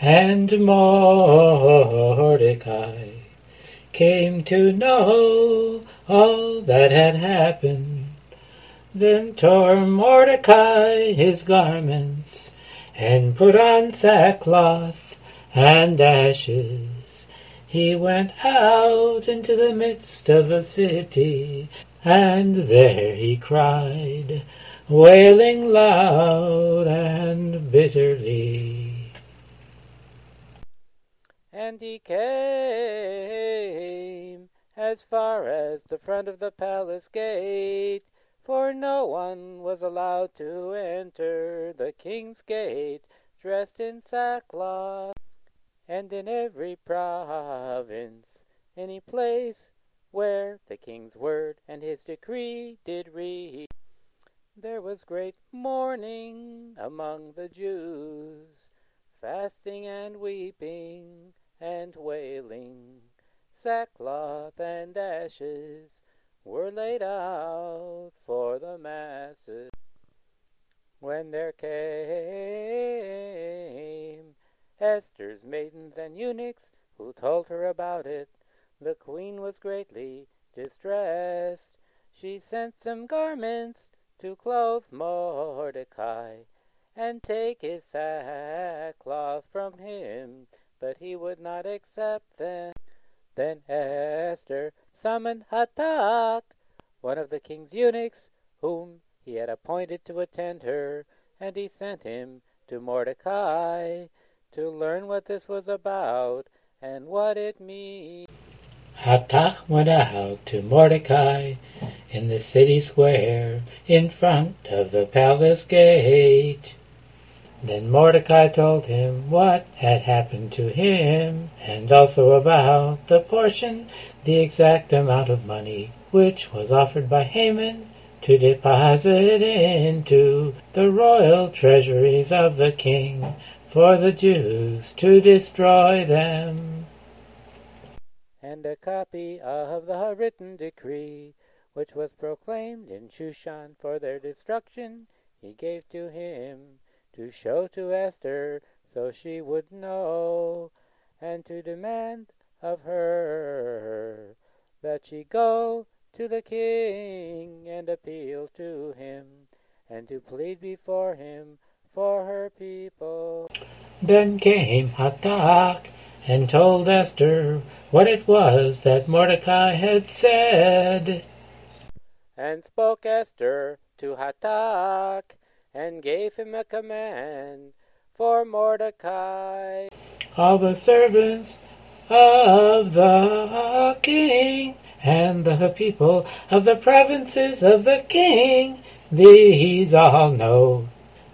And Mordecai came to know all that had happened. Then tore Mordecai his garments, and put on sackcloth and ashes. He went out into the midst of the city, and there he cried, wailing loud and bitterly. And he came as far as the front of the palace gate, for no one was allowed to enter the king's gate dressed in sackcloth. And in every province, any place where the king's word and his decree did read, there was great mourning among the Jews, fasting and weeping and wailing. Sackcloth and ashes were laid out for the masses. When there came Esther's maidens and eunuchs, who told her about it, the queen was greatly distressed. She sent some garments to clothe Mordecai, and take his sackcloth from him, but he would not accept them. Then Esther summoned Hatak, one of the king's eunuchs, whom he had appointed to attend her, and he sent him to Mordecai to learn what this was about and what it means. Hatak went out to Mordecai in the city square in front of the palace gate. Then Mordecai told him what had happened to him, and also about the portion, the exact amount of money which was offered by Haman to deposit into the royal treasuries of the king for the Jews to destroy them. And a copy of the written decree, which was proclaimed in Shushan for their destruction, he gave to him to show to Esther, so she would know, and to demand of her that she go to the king and appeal to him, and to plead before him for her people. Then came Hatak and told Esther what it was that Mordecai had said. And spoke Esther to Hatak, and gave him a command for Mordecai. All the servants of the king and the people of the provinces of the king, these all know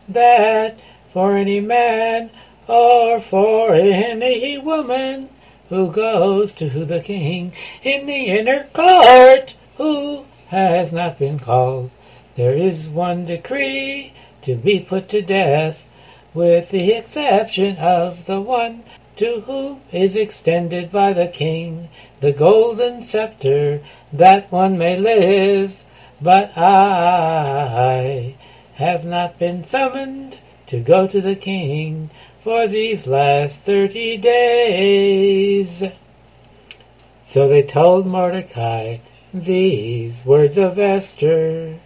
that for any man or for any woman who goes to the king in the inner court who has not been called, there is one decree to be put to death, with the exception of the one to whom is extended by the king the golden scepter, that one may live. But I have not been summoned to go to the king for these last thirty days. So they told Mordecai these words of Esther.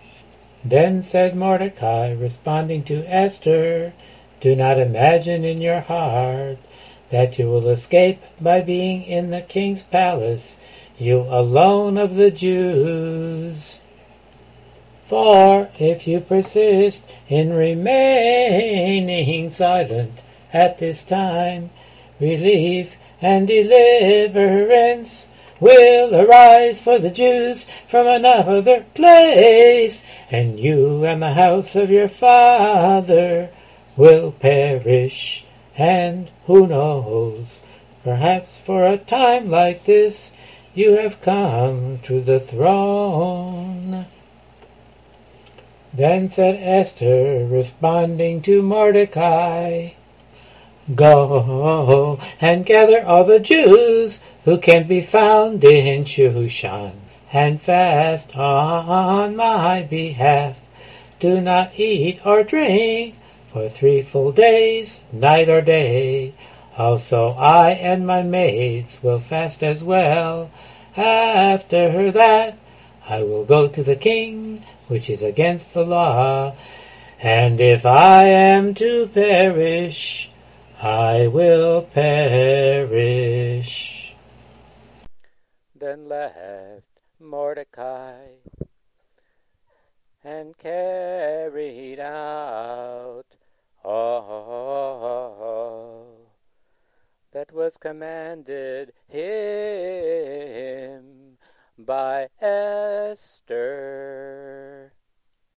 Then said Mordecai, responding to Esther, Do not imagine in your heart that you will escape by being in the king's palace, you alone of the Jews. For if you persist in remaining silent at this time, relief and deliverance will arise for the Jews from another place, and you and the house of your father will perish. And who knows, perhaps for a time like this you have come to the throne. Then said Esther, responding to Mordecai, Go and gather all the Jews who can be found in Shushan, and fast on my behalf. Do not eat or drink for three full days, night or day. Also I and my maids will fast as well. After that I will go to the king, which is against the law. And if I am to perish, I will perish. Then left Mordecai and carried out all that was commanded him by Esther